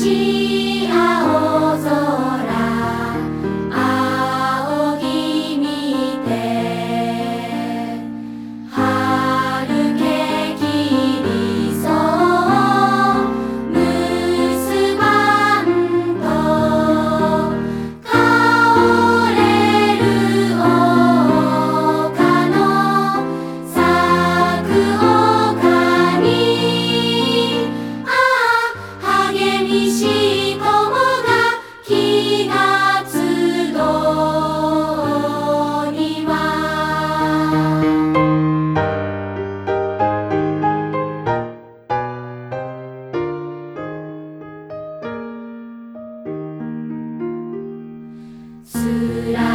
sim. すら